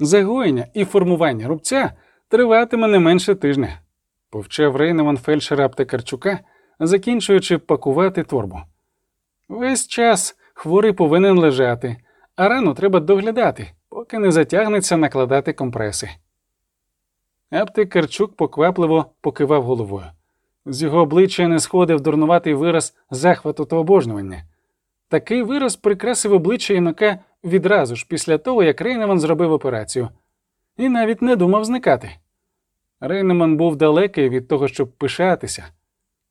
Загоєння і формування рубця триватиме не менше тижня, повчав Рейневан фельдшера аптекарчука, закінчуючи пакувати торбу. Весь час хворий повинен лежати, а рану треба доглядати, поки не затягнеться накладати компреси. Аптекарчук поквапливо покивав головою. З його обличчя не сходив дурнуватий вираз захвату та обожнювання. Такий вираз прикрасив обличчя юнака відразу ж після того, як Рейнеман зробив операцію, і навіть не думав зникати. Рейнеман був далекий від того, щоб пишатися,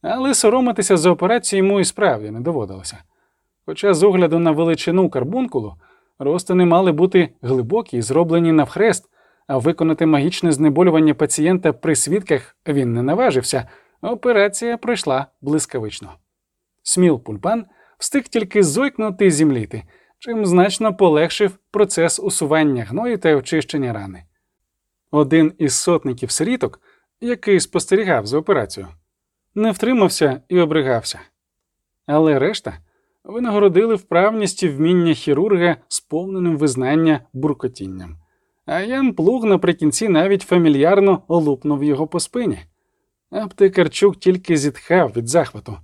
але соромитися за операцію йому і справді не доводилося. Хоча, з огляду на величину карбункулу, розтини мали бути глибокі і зроблені навхрест, а виконати магічне знеболювання пацієнта при свідках він не наважився, операція пройшла блискавично. Сміл пульпан встиг тільки зойкнути і зімліти, чим значно полегшив процес усування гною та очищення рани. Один із сотників сиріток, який спостерігав за операцією, не втримався і обригався. Але решта винагородили вправність вміння хірурга сповненим визнання буркотінням. А Ян Плуг наприкінці навіть фамільярно олупнув його по спині. Аптекарчук тільки зітхав від захвату.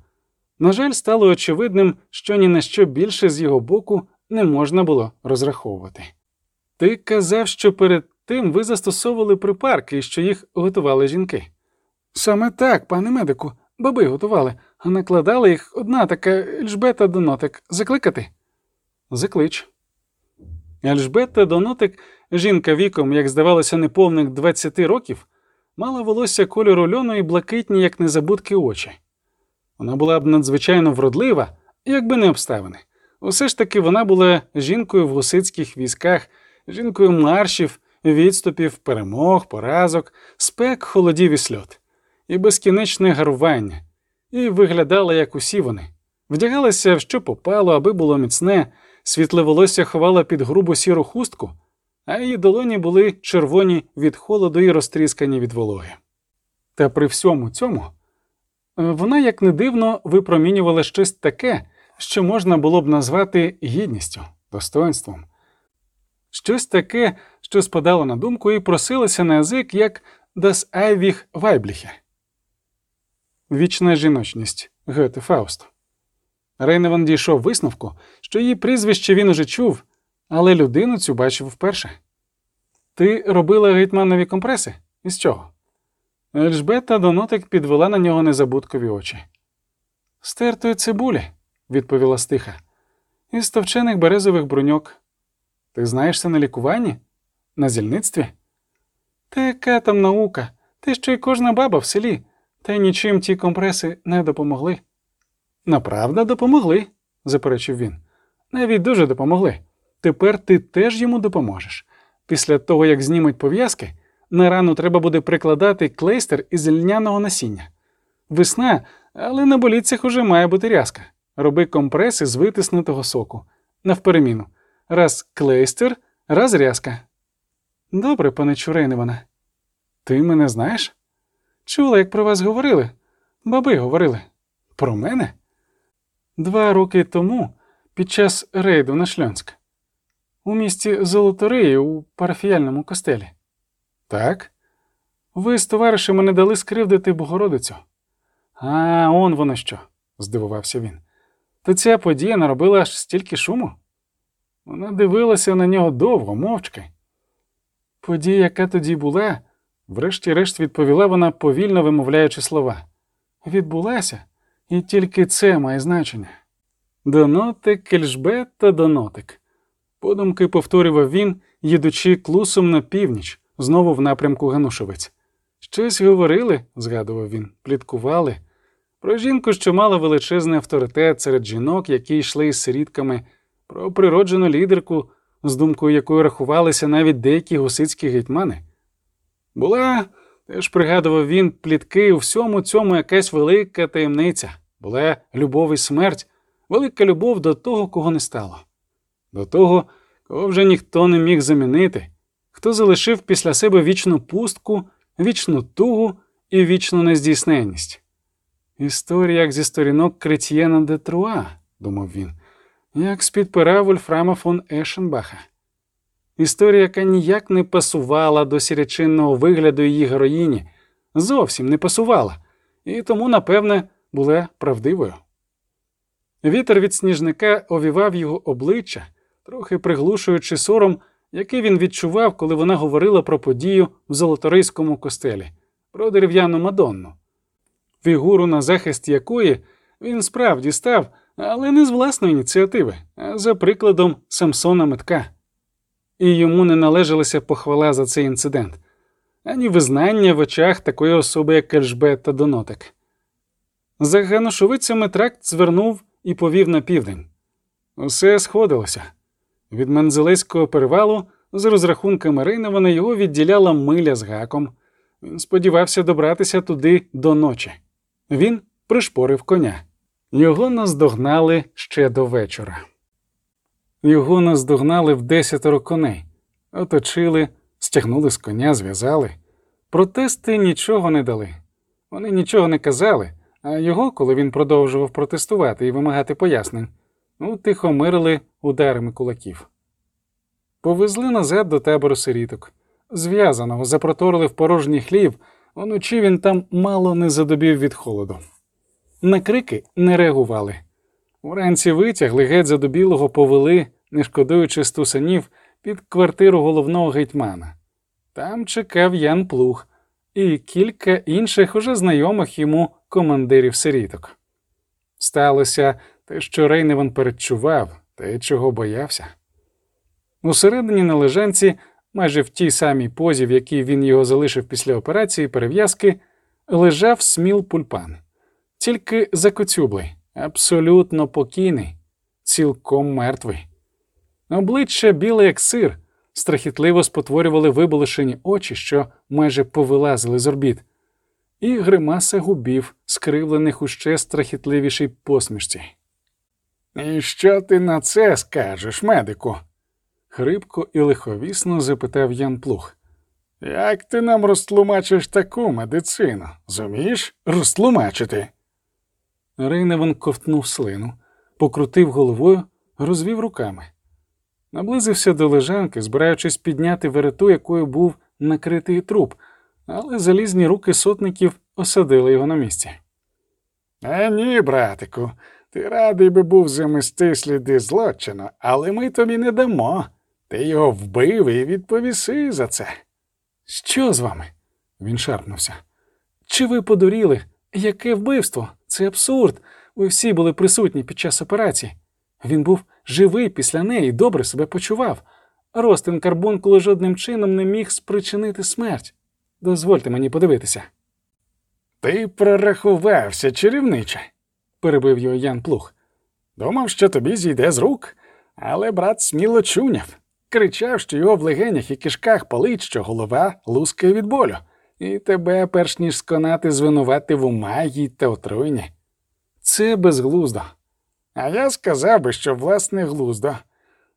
На жаль, стало очевидним, що ні на що більше з його боку не можна було розраховувати. Ти казав, що перед тим ви застосовували припарки що їх готували жінки. Саме так, пане медику, баби готували, а накладали їх одна така Ельжбета Донотик. Закликати? Заклич. Ельжбета Донотик, жінка віком, як здавалося, неповних 20 років, мала волосся кольору льону і блакитні, як незабудки очі. Вона була б надзвичайно вродлива, якби не обставини. Усе ж таки вона була жінкою в гусицьких військах, жінкою маршів, відступів, перемог, поразок, спек, холодів і сльот, і безкінечне гарування, і виглядала, як усі вони, вдягалася в що попало, аби було міцне, світле волосся ховала під грубу сіру хустку, а її долоні були червоні від холоду і розтріскані від вологи. Та при всьому цьому вона, як не дивно, випромінювала щось таке, що можна було б назвати гідністю, достоинством, щось таке, що спадало на думку і просилося на язик як das ewig Weibliche. Вічна жіночність Гете Фауст. Рейневан дійшов висновку, що її прізвище він уже чув, але людину цю бачив вперше. Ти робила гейтманові компреси? Із чого? Ельжбета Донотик підвела на нього незабуткові очі. З тертої цибулі, відповіла стиха, із товчених березових бруньок. Ти знаєшся на лікуванні? На зільництві? Та яка там наука? Ти що й кожна баба в селі, та й нічим ті компреси не допомогли. Направда допомогли, заперечив він. Навіть дуже допомогли. Тепер ти теж йому допоможеш. Після того, як знімуть пов'язки, на рану треба буде прикладати клейстер із льняного насіння. Весна, але на боліцях уже має бути рязка. Роби компреси з витиснутого соку. Навпереміну. Раз клейстер, раз рязка. Добре, пане Чурейневана. Ти мене знаєш? Чула, як про вас говорили. Баби говорили. Про мене? Два роки тому, під час рейду на Шльонськ, у місті Золоториї у парафіяльному костелі. Так? Ви з товаришами не дали скривдити Богородицю. А он воно що, здивувався він. То ця подія наробила аж стільки шуму. Вона дивилася на нього довго, мовчки. Подія, яка тоді була, врешті-решт відповіла вона, повільно вимовляючи слова. Відбулася, і тільки це має значення. Донотик, кельжбет та донотик. Подумки повторював він, їдучи клусом на північ, знову в напрямку Ганушевець. Щось говорили, згадував він, пліткували. Про жінку, що мала величезний авторитет серед жінок, які йшли із сирітками, про природжену лідерку, з думкою якої рахувалися навіть деякі гусицькі гетьмани. Була, теж пригадував він, плітки у всьому цьому якась велика таємниця, була любов і смерть, велика любов до того, кого не стало, до того, кого вже ніхто не міг замінити, хто залишив після себе вічну пустку, вічну тугу і вічну нездійсненність. Історія як зі сторінок Кретьєна де Труа, думав він, як з-під пера Вольфрама фон Ешенбаха. Історія, яка ніяк не пасувала до сірячинного вигляду її героїні, зовсім не пасувала, і тому, напевне, була правдивою. Вітер від сніжника овівав його обличчя, трохи приглушуючи сором, який він відчував, коли вона говорила про подію в Золоторийському костелі, про дерев'яну Мадонну, фігуру, на захист якої він справді став, але не з власної ініціативи, а за прикладом Самсона Метка. І йому не належалася похвала за цей інцидент, ані визнання в очах такої особи, як Кельжбет та Донотик. За ганошовицями тракт звернув і повів на південь. Усе сходилося. Від Мензелеського перевалу, з розрахунками Рейневана, його відділяла миля з гаком. Він сподівався добратися туди до ночі. Він пришпорив коня. Його наздогнали ще до вечора. Його наздогнали в десятеро коней, оточили, стягнули з коня, зв'язали. Протести нічого не дали. Вони нічого не казали, а його, коли він продовжував протестувати і вимагати пояснень, утихомирили ударами кулаків. Повезли назад до табору сиріток. Зв'язаного запроторили в порожній хлів, уночі він там мало не задобів від холоду. На крики не реагували. Уранці витягли геть задобілого повели, не шкодуючи стусанів, під квартиру головного гетьмана. Там чекав Ян Плуг і кілька інших уже знайомих йому командирів сиріток. Сталося те, що Рейневан передчував, те, чого боявся. Усередині на лежанці, майже в тій самій позі, в якій він його залишив після операції перев'язки, лежав сміл пульпан, тільки закоцюблий, абсолютно покійний, цілком мертвий. Обличчя біле, як сир, страхітливо спотворювали виболошені очі, що майже повилазили з орбіт, і гримаса губів, скривлених у ще страхітливішій посмішці. І що ти на це скажеш, медику? хрипко і лиховісно запитав Ян Плух. Як ти нам розтлумачиш таку медицину? Зумієш розтлумачити? Рейневан ковтнув слину, покрутив головою, розвів руками. Наблизився до лежанки, збираючись підняти верету, якою був накритий труп, але залізні руки сотників осадили його на місці. А ні, братику, ти радий би був замести сліди злочину, але ми тобі не дамо. Ти його вбив і відповіси за це. Що з вами? Він шарпнувся. Чи ви подуріли? Яке вбивство? Це абсурд. Ви всі були присутні під час операції. Він був живий після неї і добре себе почував. Ростин карбункулу жодним чином не міг спричинити смерть. Дозвольте мені подивитися. Ти прорахувався, чарівниче, перебив його Ян Плух. Думав, що тобі зійде з рук, але брат сміло чуняв. Кричав, що його в легенях і кишках палить, що голова лускає від болю, і тебе, перш ніж сконати, звинуватив у магії та отруйні. Це безглуздо. А я сказав би, що власне глуздо.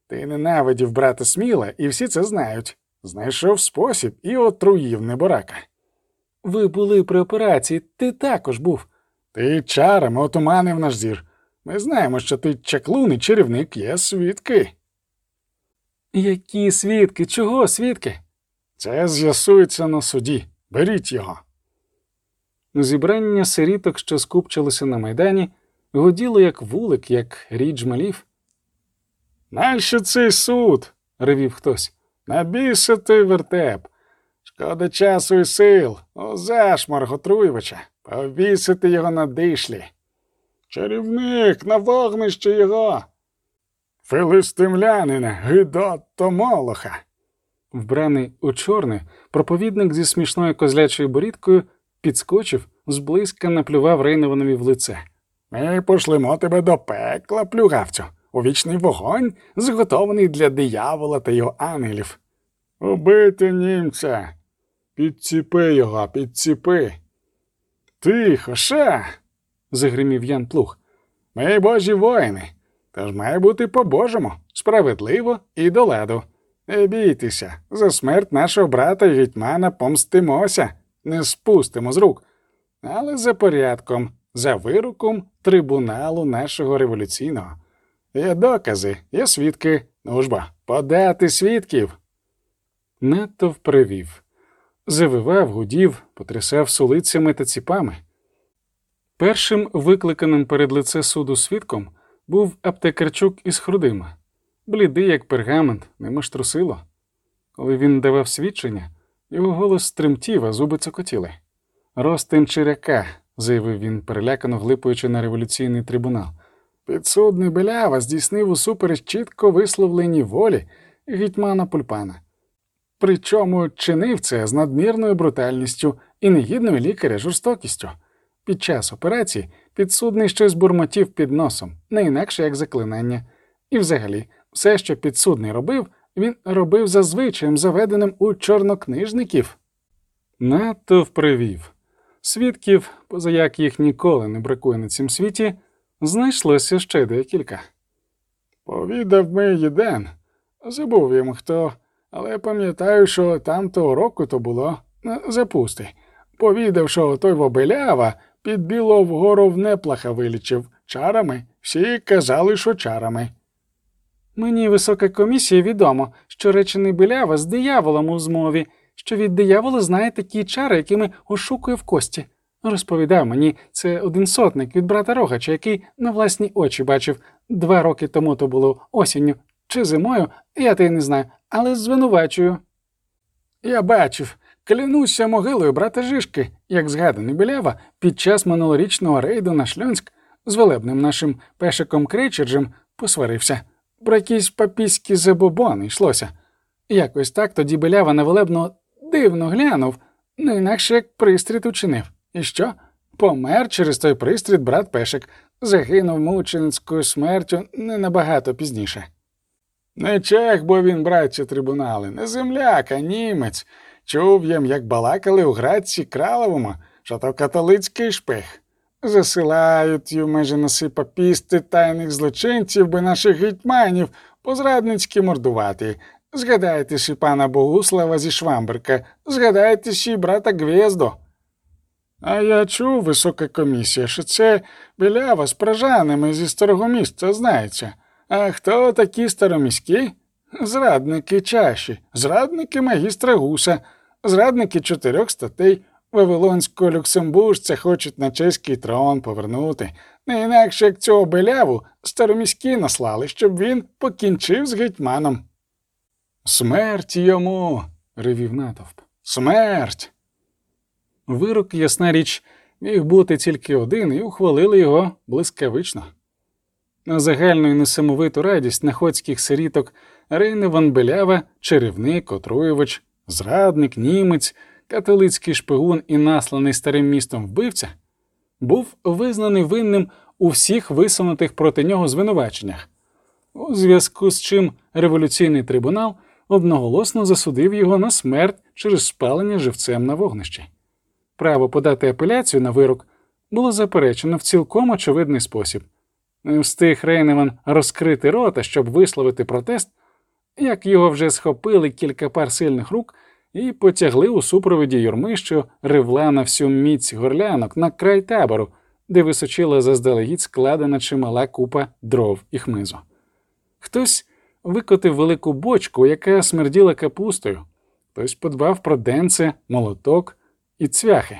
Ти ненавидів брата Сміла, і всі це знають. Знайшов спосіб і отруїв неборака. Ви були при операції, ти також був. Ти чарами отуманив наш зір. Ми знаємо, що ти чаклун і чарівник є свідки. Які свідки? Чого свідки? Це з'ясується на суді. Беріть його. Зібрання сиріток, що скупчилося на майдані, гуділо як вулик, як річ малів. Нащо цей суд? ревів хтось. Набісити вертеп. Шкода часу і сил, о зашморг Отруєвича, повісити його на дишлі. Чарівник на вогнище його. Филистимлянина, гидотто молоха. Вбраний у чорне, проповідник зі смішною козлячою борідкою підскочив, зблизька наплював Рейнованові в лице. Ми пошлемо тебе до пекла, плюгавцю, у вічний вогонь, зготований для диявола та його ангелів. Убити німця. Підціпи його, підціпи. Тихо, ша. загримів Ян Плуг. Ми божі воїни. Тож має бути по-божому, справедливо і до ладу. Не бійтеся, за смерть нашого брата і гетьмана помстимося, не спустимо з рук, але за порядком, за вироком трибуналу нашого революційного. Є докази, є свідки, ну ж бо, подати свідків, Надто привів. Завивав, гудів, потрясав сулицями та ціпами. Першим викликаним перед лице суду свідком був аптекарчук із Хрудима, блідий, як пергамент, нема ж трусило. Коли він давав свідчення, його голос тремтів, а зуби цокотіли. Ростин Чиряка, заявив він, перелякано глипуючи на революційний трибунал. Підсудний Белява здійснив усупереч чітко висловлені волі гетьмана Пульпана. Причому чинив це з надмірною брутальністю і негідною лікаря жорстокістю. Під час операції підсудний щось бурмотів під носом, не інакше як заклинання. І взагалі, все, що підсудний робив, він робив за звичаєм, заведеним у чорнокнижників. Надто впривів. Свідків, позаяк їх ніколи не бракує на цім світі, знайшлося ще декілька. Повідав ми єден, забув йому хто, але пам'ятаю, що там того року то було запусти. Повідав, що той вобелява під біло вгору в неплаха вилічив чарами, всі казали, що чарами. Мені висока комісія відомо, що речений білява з дияволом у змові, що від диявола знає такі чари, якими ошукує в кості. Розповідав мені, це один сотник від брата Рогача, який на власні очі бачив два роки тому то було осінню чи зимою, я те й не знаю, але звинувачую. Я бачив, клянуся могилою брата Жишки, як згаданий Білява, під час минулорічного рейду на Шльонськ з велебним нашим пешиком Крейчерджем посварився. Про якісь папіські забобони йшлося. Якось так тоді Білява на дивно глянув, не інакше як пристріт учинив. І що? Помер через той пристріт брат Пешик, загинув мученицькою смертю не набагато пізніше. Не чех, бо він братці трибунали, не земляк, а німець. Чув їм, як балакали у градці Краловому, що то католицький шпих. Засилають й межі носи папісти тайних злочинців, би наших гетьманів позрадницьки мордувати. Згадайте ще пана Богуслава зі Швамберка, згадайте ще брата Гвєздо. А я чув, висока комісія, що це білява з пражанами зі старого місця знається. А хто такі староміські? Зрадники чаші, зрадники магістра гуса, зрадники чотирьох статей Вавилонського люксембуржця хочуть на чеський трон повернути, не інакше як цього беляву староміські наслали, щоб він покінчив з гетьманом. Смерть йому. ревів натовп. Смерть. Вирок, ясна річ, міг бути тільки один, і ухвалили його блискавично. На загальну і несамовиту радість находських сиріток Рейне Ванбелява, чарівник, отруювач, зрадник, німець, католицький шпигун і насланий старим містом вбивця, був визнаний винним у всіх висунутих проти нього звинуваченнях, у зв'язку з чим революційний трибунал одноголосно засудив його на смерть через спалення живцем на вогнищі. Право подати апеляцію на вирок було заперечено в цілком очевидний спосіб. Не встиг Рейневан розкрити рота, щоб висловити протест, як його вже схопили кілька пар сильних рук і потягли у супроводі юрми, що ривла на всю міць горлянок на край табору, де височила заздалегідь складена чимала купа дров і хмизу. Хтось викотив велику бочку, яка смерділа капустою, хтось подбав про денце, молоток і цвяхи.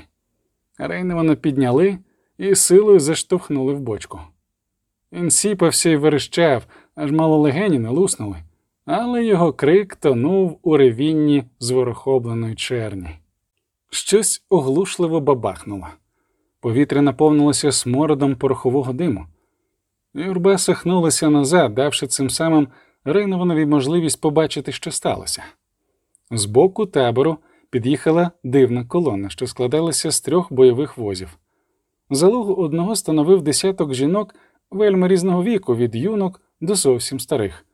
Рейневана підняли і силою заштовхнули в бочку. Він сіпався і верещав, аж мало легені не луснули, але його крик тонув у ревінні зворохобленої черні. Щось оглушливо бабахнуло. Повітря наповнилося смородом порохового диму. Юрба сахнулася назад, давши цим самим Рейнованові можливість побачити, що сталося. З боку табору під'їхала дивна колона, що складалася з трьох бойових возів. Залогу одного становив десяток жінок вельми різного віку від юнок до зовсім старих.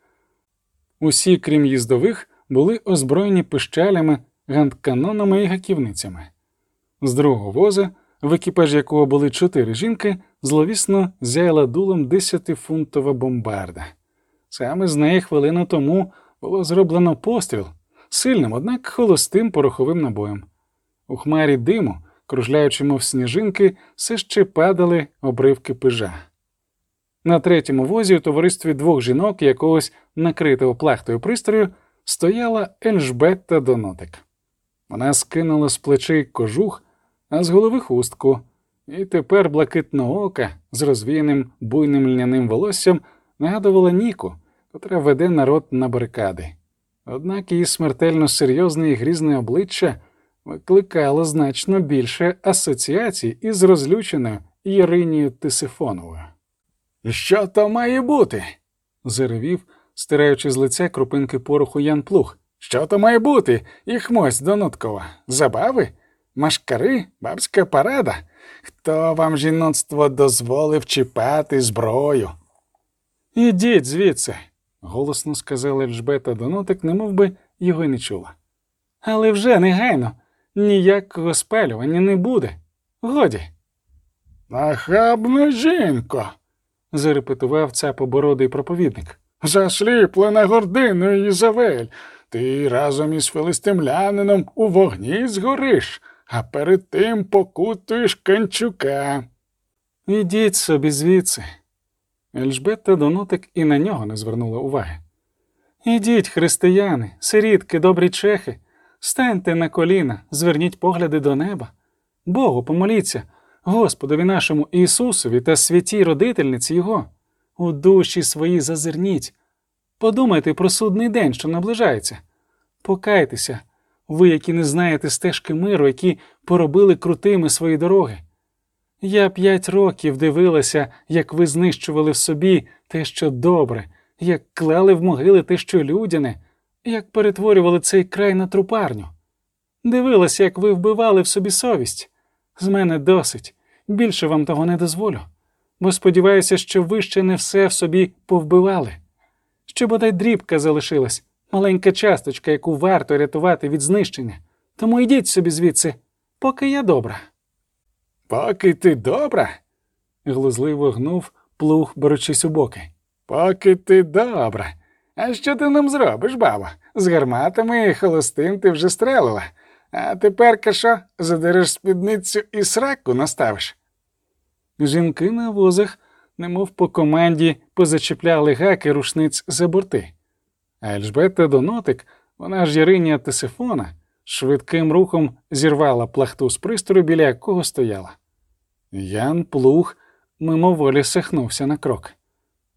Усі, крім їздових, були озброєні пищалями, гантканонами і гаківницями. З другого воза, в екіпажі якого були чотири жінки, зловісно зяяла дулом десятифунтова бомбарда. Саме з неї хвилину тому було зроблено постріл сильним, однак холостим пороховим набоєм. У хмарі диму, кружляючи, мов сніжинки, все ще падали обривки пижа. На третьому возі у товаристві двох жінок якогось накритого плахтою пристрою стояла Ельжбетта Донотик. Вона скинула з плечей кожух, а з голови хустку, і тепер блакитного ока з розвіяним буйним льняним волоссям нагадувала Ніку, котра веде народ на барикади. Однак її смертельно серйозне і грізне обличчя викликало значно більше асоціацій із розлюченою Єринією Тисифоновою. Що то має бути? заревів, стираючи з лиця крупинки пороху Ян Плуг. Що то має бути? І хмось Доноткова. Забави? Машкари? Бабська парада? Хто вам жіноцтво дозволив чіпати зброю? Ідіть звідси, голосно сказала Ельжбета Донотик, немов би його й не чула. Але вже негайно ніякого спалювання не буде. Годі. Нахабна жінко, зарепетував цапобородий проповідник. Засліплена гординою Ізавель. Ти разом із филистимлянином у вогні згориш, а перед тим покутуєш канчука. Ідіть собі звідси. Ельжбетта Донотик і на нього не звернула уваги. Ідіть, християни, сирітки, добрі чехи, станьте на коліна, зверніть погляди до неба. Богу помоліться, Господові нашому Ісусові та святій родительниці Його. У душі свої зазирніть. Подумайте про судний день, що наближається. Покайтеся, ви, які не знаєте стежки миру, які поробили крутими свої дороги. Я п'ять років дивилася, як ви знищували в собі те, що добре, як клали в могили те, що людяне, як перетворювали цей край на трупарню. Дивилася, як ви вбивали в собі совість. З мене досить, більше вам того не дозволю, бо сподіваюся, що ви ще не все в собі повбивали. Що бодай дрібка залишилась, маленька часточка, яку варто рятувати від знищення. Тому йдіть собі звідси, поки я добра. Поки ти добра? глузливо гнув плуг, беручись у боки. Поки ти добра. А що ти нам зробиш, баба? З гарматами і холостим ти вже стрелила. А тепер що, задереш спідницю і сраку наставиш? Жінки на возах, немов по команді, позачіпляли гаки рушниць за борти. А Ельжбета Донотик, вона ж Яриня Тесифона, швидким рухом зірвала плахту з пристрою, біля якого стояла. Ян Плуг мимоволі сахнувся на крок,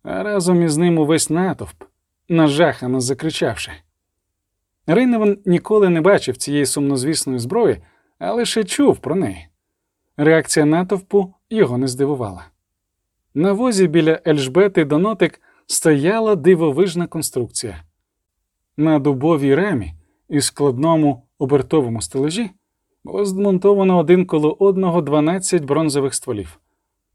а разом із ним увесь натовп, нажахано закричавши. Рейневан ніколи не бачив цієї сумнозвісної зброї, а лише чув про неї. Реакція натовпу його не здивувала. На возі біля Ельжбети Донотик стояла дивовижна конструкція. На дубовій рамі і складному обертовому стележі було змонтовано один коло одного 12 бронзових стволів.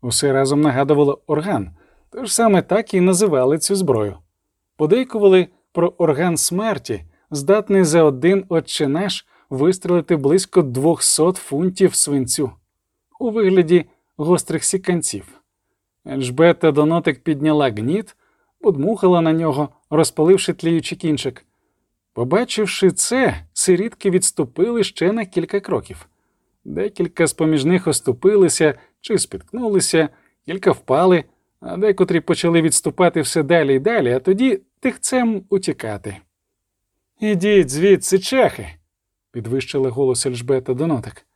Усе разом нагадувало орган, тож саме так і називали цю зброю. Подейкували про орган смерті, здатний за один отче вистрелити близько 200 фунтів свинцю у вигляді гострих сіканців. Ельжбета Донотик підняла гніт, подмухала на нього, розпаливши тліючий кінчик. Побачивши це, сирітки відступили ще на кілька кроків. Декілька з поміж них оступилися чи спіткнулися, кілька впали, а декотрі почали відступати все далі і далі, а тоді тихцем утікати. Ідіть звідси, чехи, підвищила голос Ельжбета Донотик.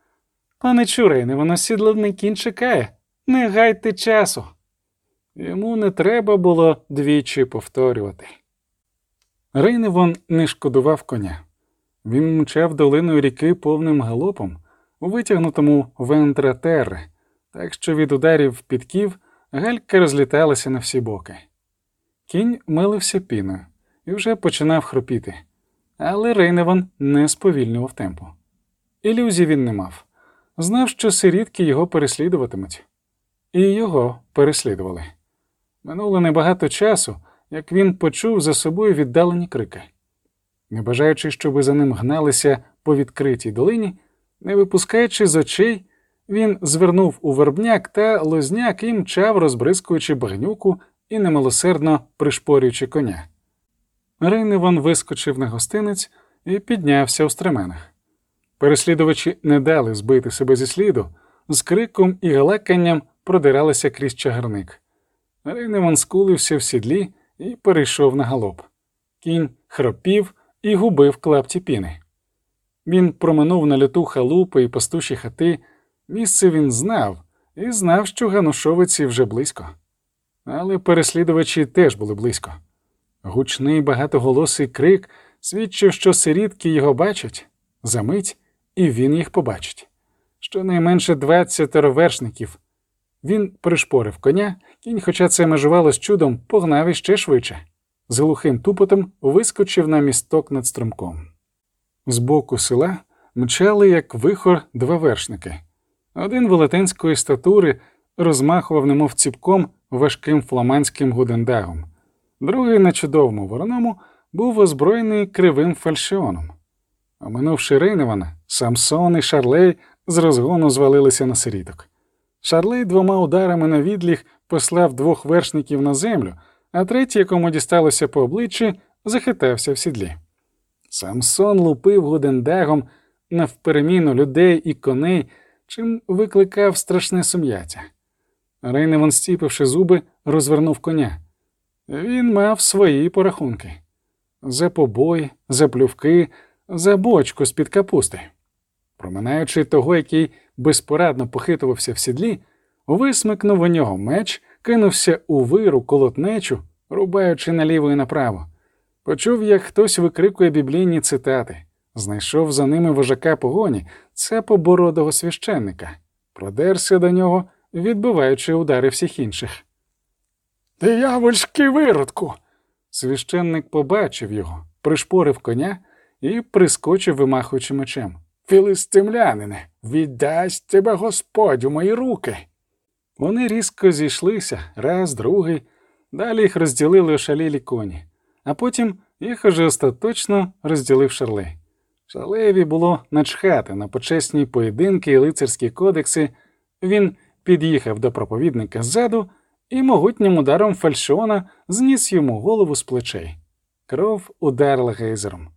Пане Чурейне, воно сідловний кінь чекає. Не гайте часу. Йому не треба було двічі повторювати. Рейневон не шкодував коня. Він мчав долиною ріки повним галопом, у витягнутому вентратерре, так що від ударів підків галька розліталася на всі боки. Кінь милився піною і вже починав хропіти, але Рейневан не сповільнював темпу. Ілюзій він не мав. Знав, що сирітки його переслідуватимуть, і його переслідували. Минуло небагато часу, як він почув за собою віддалені крики. Не бажаючи, щоби за ним гналися по відкритій долині, не випускаючи з очей, він звернув у вербняк та лозняк і мчав, розбризкуючи багнюку і немилосердно пришпорюючи коня. Рейневан вискочив на гостинець і піднявся у стременах. Переслідувачі не дали збити себе зі сліду, з криком і галаканням продиралися крізь чагарник. Рейневан скулився в сідлі і перейшов на галоп. Кінь хропів, і губив клапті піни. Він проминув на люту халупи і пастуші хати. Місце він знав і знав, що ганушовиці вже близько. Але переслідувачі теж були близько. Гучний багатоголосий крик свідчив, що сирітки його бачать за мить, і він їх побачить. Щонайменше двадцятеро вершників. Він пришпорив коня, кінь, хоча це межувало з чудом, погнав іще швидше. З глухим тупотом вискочив на місток над струмком. З боку села мчали, як вихор, два вершники. Один велетенської статури розмахував, немов ціпком, важким фламандським гудендагом, другий на чудовому вороному був озброєний кривим фальшіоном. Оминувши Рейневана, Самсон і Шарлей з розгону звалилися на сиріток. Шарлей двома ударами на відліг послав двох вершників на землю, а третій, якому дісталося по обличчі, захитався в сідлі. Самсон лупив гудендагом навпереміну людей і коней, чим викликав страшне сум'яття. Рейневан, стіпивши зуби, розвернув коня. Він мав свої порахунки за побої, за плювки, за бочку з-під капусти. Проминаючи того, який безпорадно похитувався в сідлі, висмикнув у нього меч, кинувся у виру колотнечу, рубаючи наліво і направо. Почув, як хтось викрикує біблійні цитати, знайшов за ними вожака погоні, цепобородого священника, продерся до нього, відбиваючи удари всіх інших. Диявольський виродку. Священник побачив його, пришпорив коня і прискочив, вимахуючи мечем. Філистимлянине, віддасть тебе Господь у мої руки. Вони різко зійшлися, раз, другий, далі їх розділили ошалілі коні, а потім їх уже остаточно розділив Шарлей. Шалеєві було начхати на почесні поєдинки і лицарські кодекси. Він під'їхав до проповідника ззаду і могутнім ударом фальшона зніс йому голову з плечей. Кров ударила гейзером.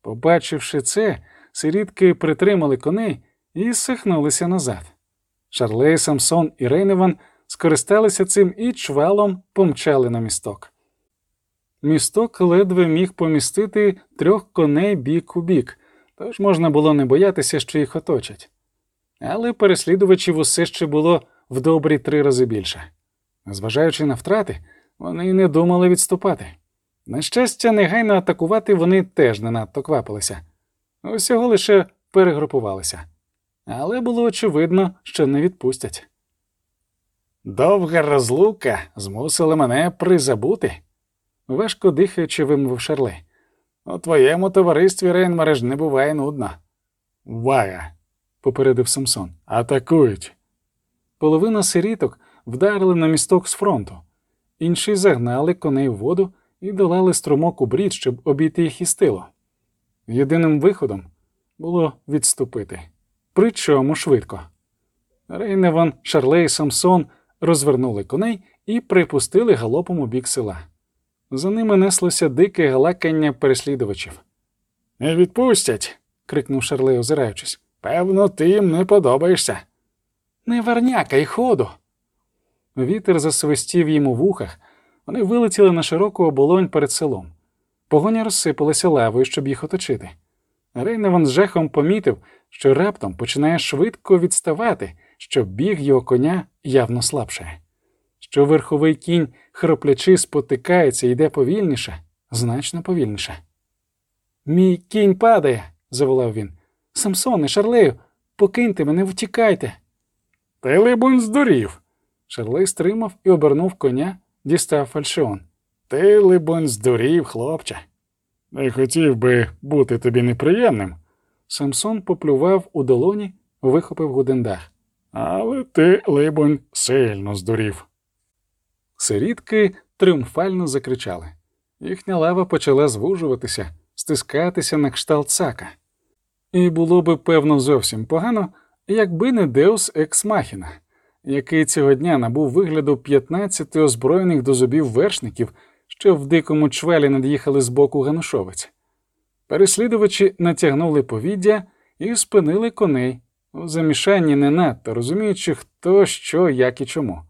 Побачивши це, сирітки притримали коней і сихнулися назад. Шарлей, Самсон і Рейневан скористалися цим і чвалом помчали на місток. Місток ледве міг помістити трьох коней бік у бік, тож можна було не боятися, що їх оточать. Але переслідувачів усе ще було в добрі три рази більше. Зважаючи на втрати, вони й не думали відступати. На щастя, негайно атакувати вони теж не надто квапилися, усього лише перегрупувалися, але було очевидно, що не відпустять. Довга розлука змусила мене призабути, важко дихаючи, вимовив Шарле. У твоєму товаристві Рейнмаре ж не буває нудно. Вага, попередив Самсон. Атакують. Половина сиріток вдарили на місток з фронту, інші загнали коней в воду і долали струмок у брід, щоб обійти їх із тилу. Єдиним виходом було відступити. Причому швидко. Рейневан, Шарлей Самсон розвернули коней і припустили галопом у бік села. За ними неслося дике галакання переслідувачів. Не відпустять. крикнув Шарлей, озираючись. Певно, ти їм не подобаєшся. Не вернякай ходу. Вітер засвистів їм у вухах, вони вилетіли на широку оболонь перед селом. Погоня розсипалася лавою, щоб їх оточити. Рейневан з жахом помітив, що раптом починає швидко відставати, що біг його коня явно слабше. Що верховий кінь, хроплячи, спотикається йде повільніше, значно повільніше. Мій кінь падає, заволав він. Самсоне, Шарлею, покиньте мене, втікайте. Ти, либонь, здурів. Шарлей стримав і обернув коня, дістав фальшион. Ти, либонь, здурів, хлопче. Не хотів би бути тобі неприємним. Самсон поплював у долоні, вихопив гудендах. Але ти, либонь, сильно здурів. Сирітки тріумфально закричали. Їхня лава почала звужуватися, стискатися на кшталт сака. І було би, певно, зовсім погано, якби не Deus Ex Machina, який цього дня набув вигляду 15 озброєних до зубів вершників, що в дикому чвелі над'їхали з боку ганушовець. Переслідувачі натягнули повіддя і спинили коней, у замішанні не надто розуміючи, хто, що, як і чому.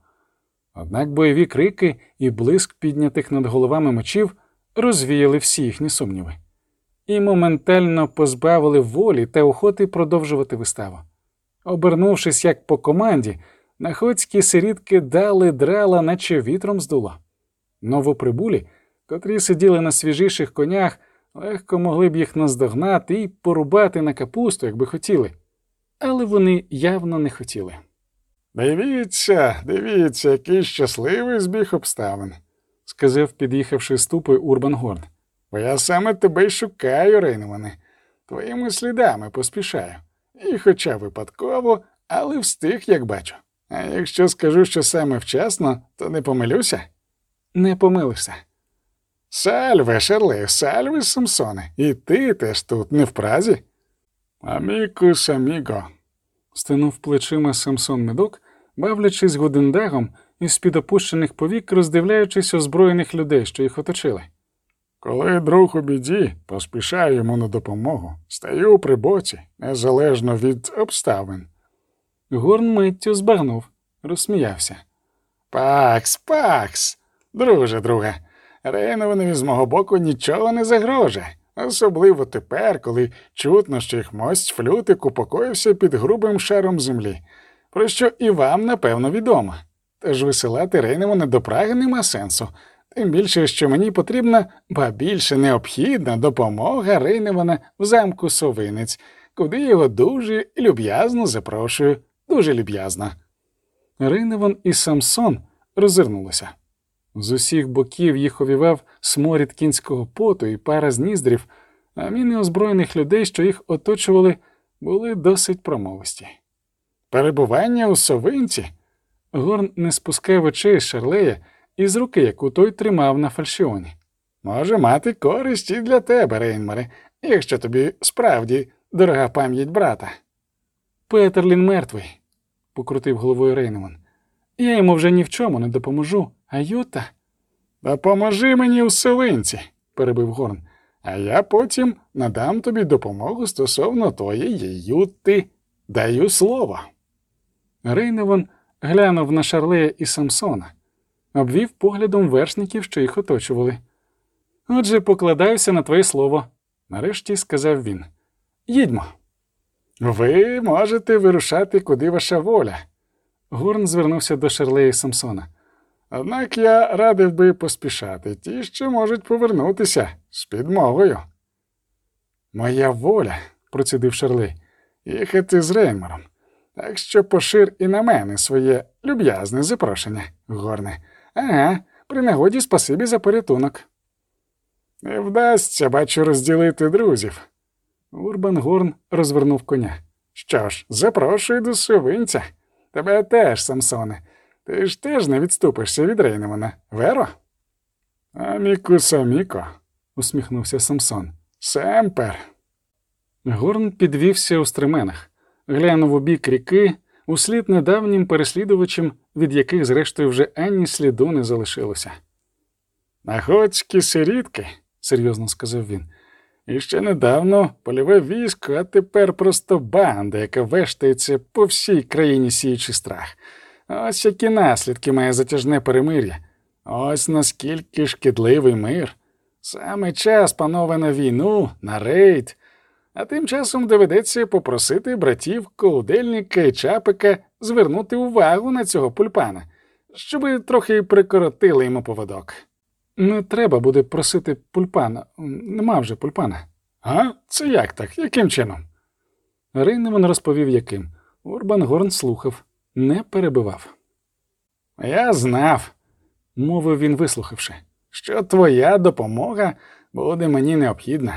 Однак бойові крики і блиск піднятих над головами мечів розвіяли всі їхні сумніви. і моментально позбавили волі та охоти продовжувати виставу. Обернувшись як по команді, находські сирітки дали драла, наче вітром здуло. Новоприбулі, котрі сиділи на свіжіших конях, легко могли б їх наздогнати і порубати на капусту, якби хотіли, але вони явно не хотіли. Дивіться, дивіться, який щасливий збіг обставин, сказав, під'їхавши ступою Урбан Горн. бо я саме тебе й шукаю, Рейнмане. Твоїми слідами поспішаю. І хоча випадково, але встиг, як бачу. А якщо скажу, що саме вчасно, то не помилюся. Не помилишся. Сальве, Шерле, сальве, Самсоне, і ти теж тут, не в Празі? Амікус, аміго. стинув плечима Самсон Медок, бавлячись годиндагом і з-під опущених повік, роздивляючись озброєних людей, що їх оточили. Коли друг у біді, поспішаю йому на допомогу, стаю при боці, незалежно від обставин. Горн миттю збагнув, розсміявся. Пакс, пакс, друже, друге, Рейнованові з мого боку нічого не загрожує, особливо тепер, коли чутно, що їх мость флютик упокоївся під грубим шаром землі, про що і вам, напевно, відомо. Тож висилати Рейнована до Праги нема сенсу, тим більше, що мені потрібна, ба більше необхідна допомога Рейневана в замку Совинець, куди його дуже люб'язно запрошую, дуже люб'язно. Рейневан і Самсон роззирнулися. З усіх боків їх овівав сморід кінського поту і пара з ніздрів, а міни озброєних людей, що їх оточували, були досить промовисті. Перебування у совинці Горн не спускав очей Шарлея із руки, яку той тримав на фальшіоні. може мати користь і для тебе, Рейнмаре, якщо тобі справді дорога пам'ять брата. Петерлін мертвий, покрутив головою Рейневан. Я йому вже ні в чому не допоможу, а Юта. Допоможи мені у совинці, перебив Горн, а я потім надам тобі допомогу стосовно твоєї юти. Даю слово. Рейневан глянув на Шарлея і Самсона, обвів поглядом вершників, що їх оточували. Отже, покладаюся на твоє слово, нарешті сказав він. Їдьмо. Ви можете вирушати, куди ваша воля. Горн звернувся до Шарлея Самсона. Однак я радив би поспішати ті, що можуть повернутися з підмогою. Моя воля, процідив Шарлей, їхати з Реймором. Так що пошир і на мене своє люб'язне запрошення, горне. Ага, при нагоді спасибі за порятунок. Не вдасться, бачу, розділити друзів. Урбан Горн розвернув коня. Що ж, запрошую до совинця. Тебе теж, Самсоне. Ти ж теж не відступишся від Рейнемана, веро? Аміку саміко, усміхнувся Самсон. Семпер. Горн підвівся у стременах, глянув у бік ріки, услід недавнім переслідувачем, від яких, зрештою, вже ані сліду не залишилося. Находські сирітки, серйозно сказав він. І ще недавно польове військо, а тепер просто банда, яка вештається по всій країні сіючи страх. Ось які наслідки має затяжне перемир'я. Ось наскільки шкідливий мир. Саме час, панове, на війну, на рейд. А тим часом доведеться попросити братів Колудельника і Чапика звернути увагу на цього пульпана, щоби трохи прикоротили йому поводок. Не треба буде просити пульпана. Нема вже пульпана. А? Це як так? Яким чином? Рейневан розповів, яким. Урбан Горн слухав, не перебивав. Я знав, мовив він, вислухавши. що твоя допомога буде мені необхідна,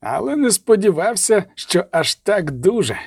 але не сподівався, що аж так дуже.